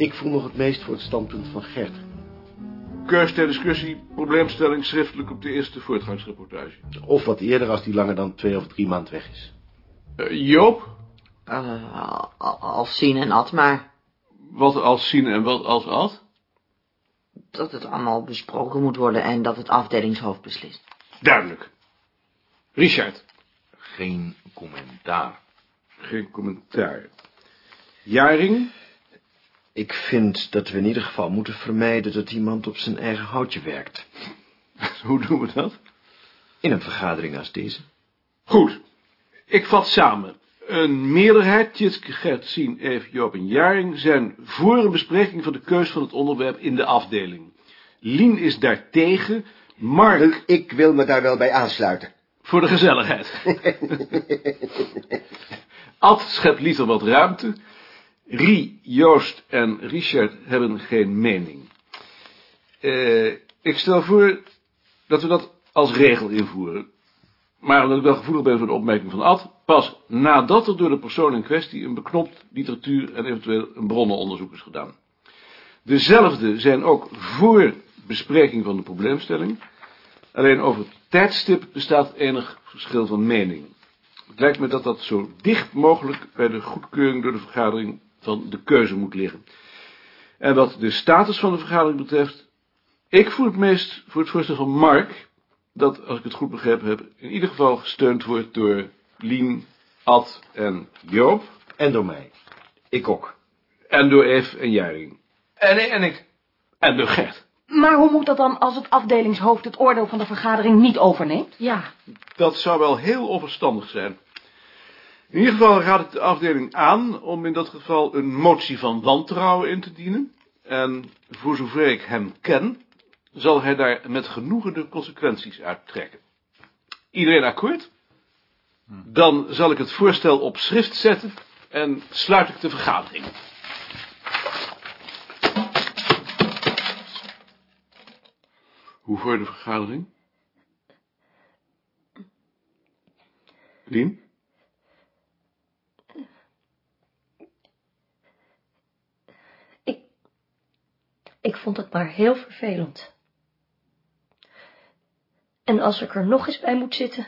Ik voel nog het meest voor het standpunt van Gert. Keus ter discussie, probleemstelling schriftelijk op de eerste voortgangsreportage. Of wat eerder als die langer dan twee of drie maanden weg is. Uh, Joop, Uh, als zien en at, maar wat als zien en wat als at? dat het allemaal besproken moet worden en dat het afdelingshoofd beslist. Duidelijk. Richard, Geen commentaar. geen commentaar. Jaring, Ik vind dat we in ieder geval moeten vermijden dat iemand op zijn eigen houtje werkt. hoe doen we dat? In een vergadering als deze. Goed, ik vat samen. Een meerderheid, Tjitske, Gert, Sien, Eve, Joop en Jaring... zijn voor een bespreking van de keus van het onderwerp in de afdeling. Lien is daartegen, Mark Ik wil me daar wel bij aansluiten. voor de gezelligheid. Ad schept liever wat ruimte. Rie, Joost en Richard hebben geen mening. Eh, ik stel voor dat we dat als regel invoeren. Maar omdat ik wel gevoelig ben voor de opmerking van Ad, pas nadat er door de persoon in kwestie een beknopt literatuur en eventueel een bronnenonderzoek is gedaan. Dezelfde zijn ook voor bespreking van de probleemstelling. Alleen over het tijdstip bestaat enig verschil van mening. Het lijkt me dat dat zo dicht mogelijk bij de goedkeuring door de vergadering van de keuze moet liggen. En wat de status van de vergadering betreft, ik voel het meest voor het voorstel van Mark, dat, als ik het goed begrepen heb, in ieder geval gesteund wordt door Lien, Ad en Joop, En door mij. Ik ook. en door Eve en Jaring. En, en ik. En door Gert. Maar hoe moet dat dan als het afdelingshoofd het oordeel van de vergadering niet overneemt? Ja, Dat zou wel heel onverstandig zijn. In ieder geval raad ik de afdeling aan om in dat geval een motie van wantrouwen in te dienen. En voor zover ik hem ken, zal hij daar met genoegen de consequenties uit trekken. Iedereen akkoord? Dan zal ik het voorstel op schrift zetten en sluit ik de vergadering. Hoe voor de vergadering? Lien? Ik vond het maar heel vervelend. En als ik er nog eens bij moet zitten,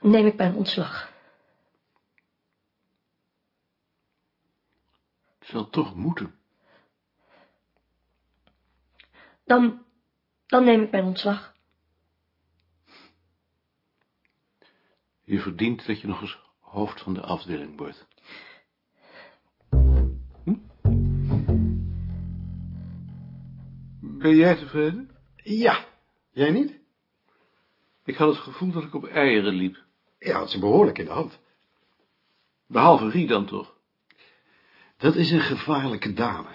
neem ik mijn ontslag. Het zal toch moeten. Dan, dan neem ik mijn ontslag. Je verdient dat je nog eens hoofd van de afdeling wordt. Ben jij tevreden? Ja, jij niet? Ik had het gevoel dat ik op eieren liep. Ja, had ze behoorlijk in de hand. Behalve Rie dan toch. Dat is een gevaarlijke dame.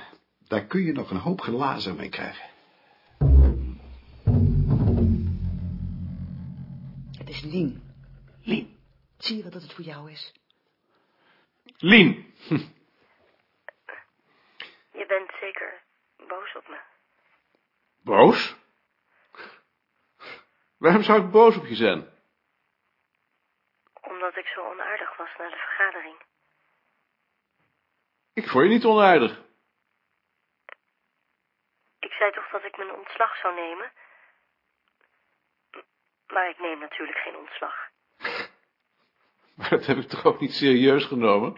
Daar kun je nog een hoop glazen mee krijgen. Het is Lien. Lien. Zie je wel dat het voor jou is? Lien. Je bent zeker boos op me. Boos? Waarom zou ik boos op je zijn? Omdat ik zo onaardig was na de vergadering. Ik vond je niet onaardig. Ik zei toch dat ik mijn ontslag zou nemen? Maar ik neem natuurlijk geen ontslag. Maar dat heb ik toch ook niet serieus genomen?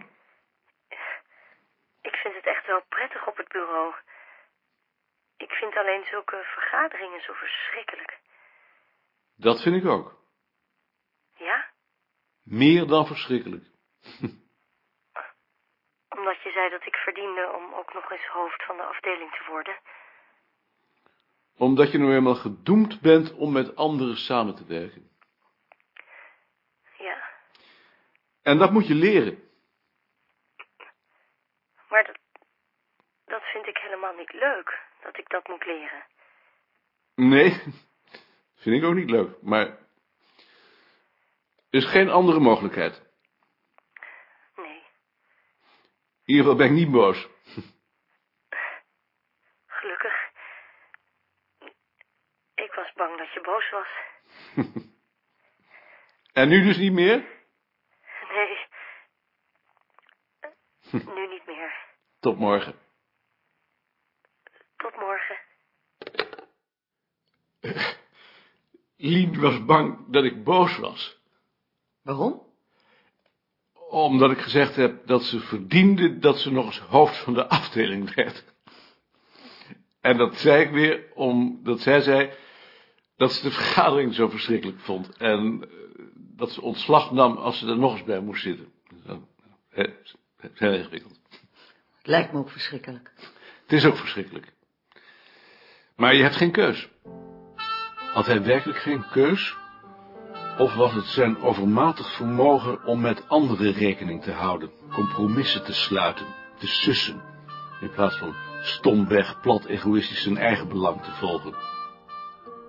Ik vind het echt wel prettig op het bureau. Ik vind alleen zulke vergaderingen zo verschrikkelijk. Dat vind ik ook. Ja? Meer dan verschrikkelijk. Omdat je zei dat ik verdiende om ook nog eens hoofd van de afdeling te worden. Omdat je nu eenmaal gedoemd bent om met anderen samen te werken. Ja, En dat moet je leren. maar dat, dat vind ik helemaal niet leuk, dat ik dat moet leren. Nee, vind ik ook niet leuk, maar er is geen andere mogelijkheid. Nee, In ieder geval ben ik niet boos. gelukkig. Ik was bang dat je boos was. En nu dus niet meer? Nee. Nu niet meer. Tot morgen. Tot morgen. Lien was bang dat ik boos was. Waarom? Omdat ik gezegd heb dat ze verdiende dat ze nog eens hoofd van de afdeling werd. En dat zei ik weer omdat zij zei dat ze de vergadering zo verschrikkelijk vond. En eh, dat ze ontslag nam als ze er nog eens bij moest zitten. Hè, Heel ingewikkeld. Het lijkt me ook verschrikkelijk. Het is ook verschrikkelijk. Maar je hebt geen keus. Had hij werkelijk geen keus? Of was het zijn overmatig vermogen om met anderen rekening te houden, compromissen te sluiten, te sussen, in plaats van stomweg, plat egoïstisch zijn eigen belang te volgen?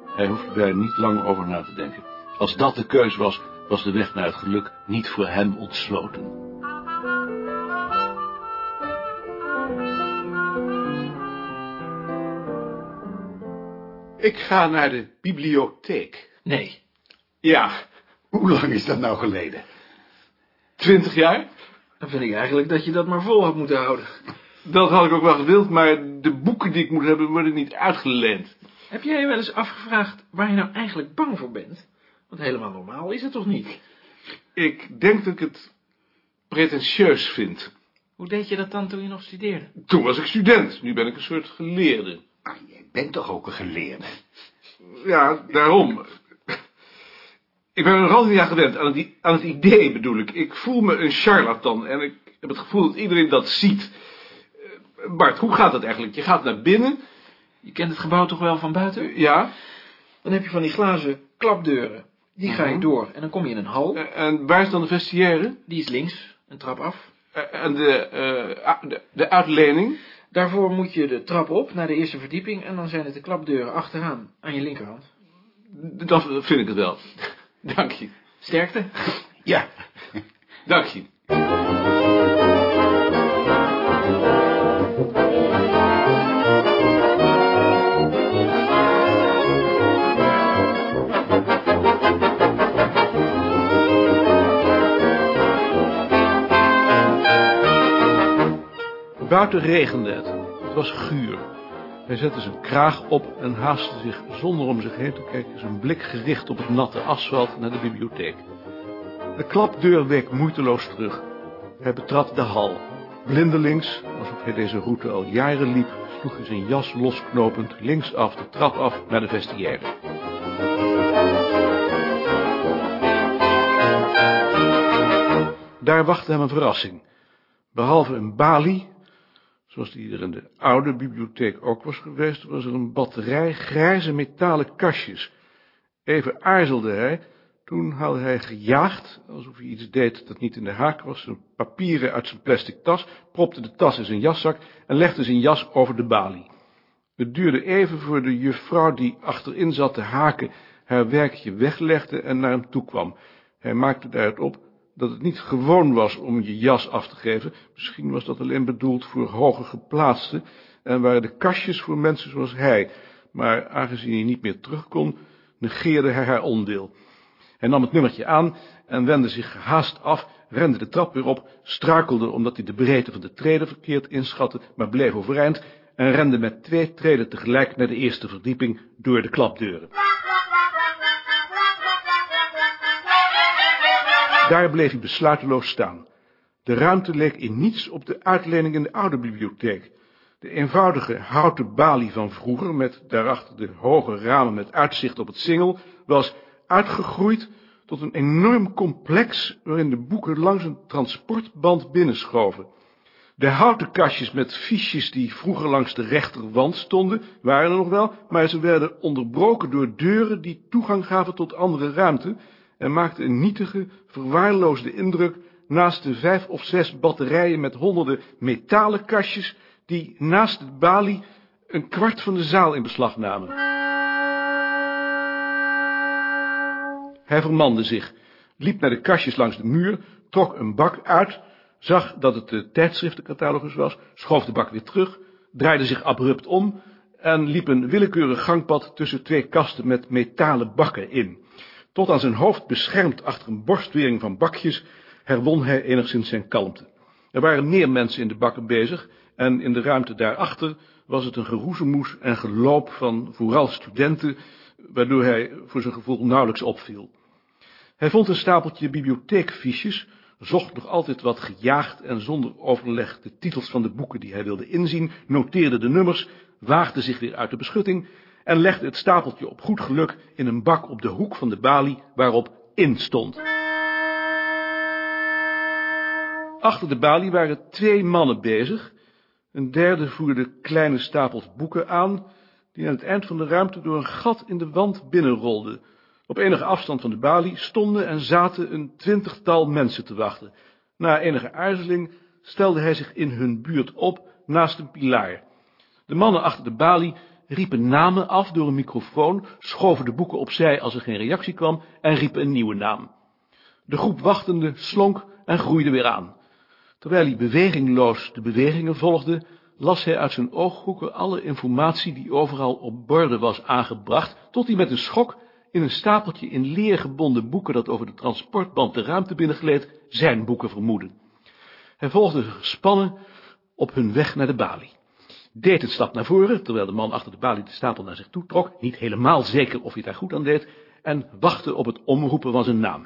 Hij hoefde er niet lang over na te denken. Als dat de keus was, was de weg naar het geluk niet voor hem ontsloten. Ik ga naar de bibliotheek. Nee. Ja, Hoe lang is dat nou geleden? twintig jaar? Dan vind ik eigenlijk dat je dat maar vol had moeten houden. Dat had ik ook wel gewild, maar de boeken die ik moet hebben worden niet uitgeleend. Heb jij je wel eens afgevraagd waar je nou eigenlijk bang voor bent? Want helemaal normaal is het toch niet? Ik denk dat ik het pretentieus vind. Hoe deed je dat dan toen je nog studeerde? Toen was ik student, nu ben ik een soort geleerde. Ah, jij bent toch ook een geleerde? Ja, daarom. Ik ben nog altijd gewend, aan het, aan het idee bedoel ik. Ik voel me een charlatan en ik heb het gevoel dat iedereen dat ziet. Bart, hoe gaat dat eigenlijk? Je gaat naar binnen, Je kent het gebouw toch wel van buiten? ja, Dan heb je van die glazen klapdeuren. Die ga je Mhm. door en dan kom je in een hal. en waar is dan de vestiaire? Die is links, een trap af. Eh, En de, de, de uitlening? Daarvoor moet je de trap op naar de eerste verdieping en dan zijn het de klapdeuren achteraan aan je linkerhand. Dan vind ik het wel. Dank je. Sterkte. Ja. Dank je. Buiten regende het. Het was guur. Hij zette zijn kraag op en haastte zich zonder om zich heen te kijken zijn blik gericht op het natte asfalt naar de bibliotheek. De klapdeur week moeiteloos terug. Hij betrad de hal. Blindelings, alsof hij deze route al jaren liep, sloeg hij zijn jas losknopend linksaf de trap af naar de vestiaire. Daar wachtte hem een verrassing. Behalve een balie, zoals die er in de oude bibliotheek ook was geweest, was er een batterij grijze metalen kastjes. Even aarzelde hij, toen haalde hij gejaagd, alsof hij iets deed dat niet in de haak was, zijn papieren uit zijn plastic tas, propte de tas in zijn jaszak en legde zijn jas over de balie. Het duurde even voor de juffrouw die achterin zat te haken haar werkje weglegde en naar hem toe kwam. Hij maakte daaruit op dat het niet gewoon was om je jas af te geven. Misschien was dat alleen bedoeld voor hoger geplaatsten en waren de kastjes voor mensen zoals hij. Maar aangezien hij niet meer terug kon, negeerde hij haar ondeel. Hij nam het nummertje aan en wendde zich gehaast af, rende de trap weer op, strakelde omdat hij de breedte van de treden verkeerd inschatte, maar bleef overeind en rende met twee treden tegelijk naar de eerste verdieping door de klapdeuren. Daar bleef hij besluiteloos staan. De ruimte leek in niets op de uitlening in de oude bibliotheek. De eenvoudige houten balie van vroeger, met daarachter de hoge ramen met uitzicht op het singel, was uitgegroeid tot een enorm complex waarin de boeken langs een transportband binnenschoven. De houten kastjes met fiches die vroeger langs de rechterwand stonden, waren er nog wel, maar ze werden onderbroken door deuren die toegang gaven tot andere ruimte en maakten een nietige, verwaarloosde indruk naast de vijf of zes batterijen met honderden metalen kastjes die naast de balie een kwart van de zaal in beslag namen. Hij vermande zich, liep naar de kastjes langs de muur, trok een bak uit, zag dat het de tijdschriftencatalogus was, schoof de bak weer terug, draaide zich abrupt om en liep een willekeurig gangpad tussen twee kasten met metalen bakken in. Tot aan zijn hoofd beschermd achter een borstwering van bakjes, herwon hij enigszins zijn kalmte. Er waren meer mensen in de bakken bezig, en in de ruimte daarachter was het een geroezemoes en geloop van vooral studenten, waardoor hij voor zijn gevoel nauwelijks opviel. Hij vond een stapeltje bibliotheekfiches, zocht nog altijd wat gejaagd en zonder overleg de titels van de boeken die hij wilde inzien, noteerde de nummers, waagde zich weer uit de beschutting en legde het stapeltje op goed geluk in een bak op de hoek van de balie waarop in stond. Achter de balie waren twee mannen bezig. Een derde voerde kleine stapels boeken aan, die aan het eind van de ruimte door een gat in de wand binnenrolden. Op enige afstand van de balie stonden en zaten een twintigtal mensen te wachten. Na enige aarzeling stelde hij zich in hun buurt op, naast een pilaar. De mannen achter de balie riepen namen af door een microfoon, schoven de boeken opzij als er geen reactie kwam en riepen een nieuwe naam. De groep wachtende slonk en groeide weer aan. Terwijl hij bewegingloos de bewegingen volgde, las hij uit zijn ooghoeken alle informatie die overal op borden was aangebracht, tot hij met een schok in een stapeltje in leer gebonden boeken dat over de transportband de ruimte binnengleed, zijn boeken vermoedde. Hij volgde gespannen op hun weg naar de balie. Deed een stap naar voren, terwijl de man achter de balie de stapel naar zich toe trok, niet helemaal zeker of hij daar goed aan deed, en wachtte op het omroepen van zijn naam.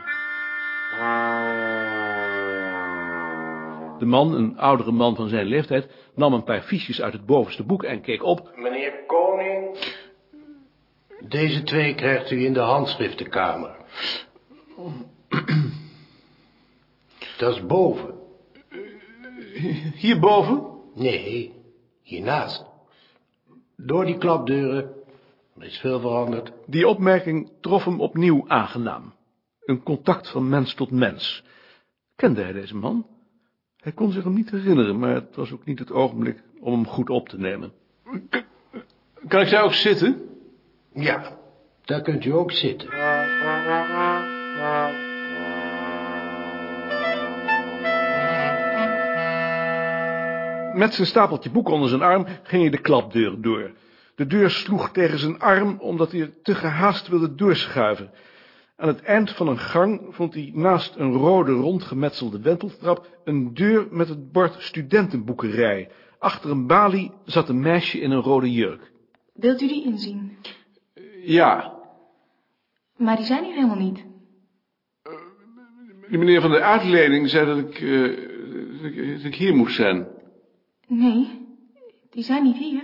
De man, een oudere man van zijn leeftijd, nam een paar fiches uit het bovenste boek en keek op. Meneer Koning, deze twee krijgt u in de handschriftenkamer. Dat is boven. Hierboven? Nee, hiernaast. Door die klapdeuren er is veel veranderd. Die opmerking trof hem opnieuw aangenaam. Een contact van mens tot mens. Kende hij deze man? Hij kon zich hem niet herinneren, maar het was ook niet het ogenblik om hem goed op te nemen. Kan ik daar ook zitten? Ja, daar kunt u ook zitten. Met zijn stapeltje boeken onder zijn arm ging hij de klapdeur door. De deur sloeg tegen zijn arm, omdat hij er te gehaast wilde doorschuiven. Aan het eind van een gang vond hij naast een rode rondgemetselde wenteltrap een deur met het bord studentenboekerij. Achter een balie zat een meisje in een rode jurk. Wilt u die inzien? Ja, Maar die zijn hier helemaal niet. de meneer van de uitlening zei dat ik, eh, dat ik, dat ik hier moest zijn. Nee, die zijn niet hier.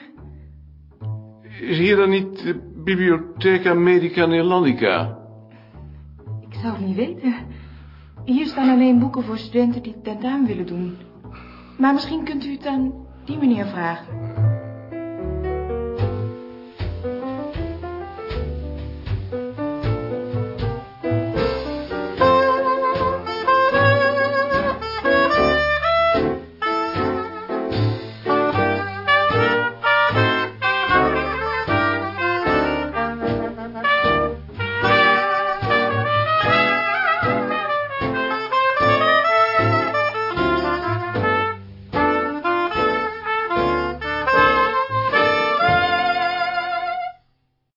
Is hier dan niet de Bibliotheca Medica Neerlandica? Ik zou het niet weten. Hier staan alleen boeken voor studenten die het tentamen willen doen. Maar misschien kunt u het aan die meneer vragen.